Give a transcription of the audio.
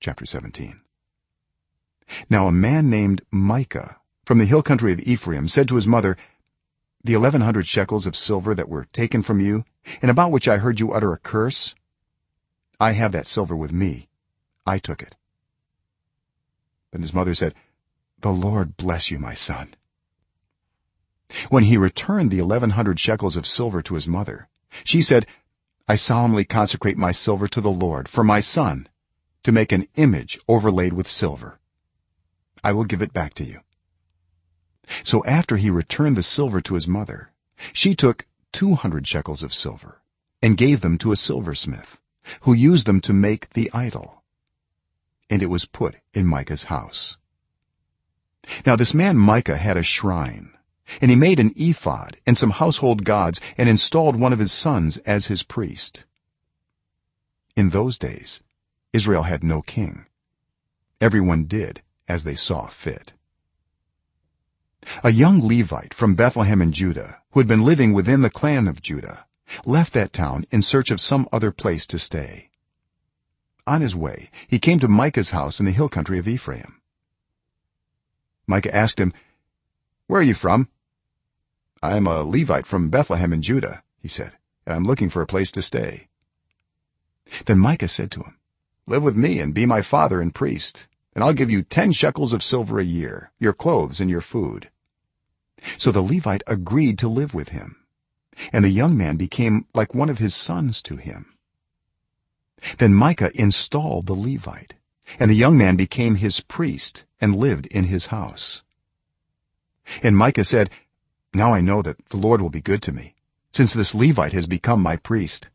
chapter 17 now a man named micah from the hill country of ephraim said to his mother the 1100 shekels of silver that were taken from you and about which i heard you utter a curse i have that silver with me. I took it. Then his mother said the lord bless you my son. When he returned the 1100 shekels of silver to his mother she said i solemnly consecrate my silver to the lord for my son to make an image overlaid with silver. I will give it back to you. So after he returned the silver to his mother she took 200 shekels of silver and gave them to a silversmith who used them to make the idol. And it was put in micah's house. Now this man micah had a shrine and he made an ephod and some household gods and installed one of his sons as his priest. In those days israel had no king. Everyone did as they saw fit. A young levite from bethlehem in judah who had been living within the clan of judah left that town in search of some other place to stay. On his way he came to micah's house in the hill country of ephraim. Micah asked him where are you from? I am a levite from bethlehem in judah he said and i'm looking for a place to stay. Then micah said to him live with me and be my father and priest and i'll give you 10 shekels of silver a year your clothes and your food. So the levite agreed to live with him and the young man became like one of his sons to him. Then micah installed the levite and the young man became his priest and lived in his house. And micah said now i know that the lord will be good to me since this levite has become my priest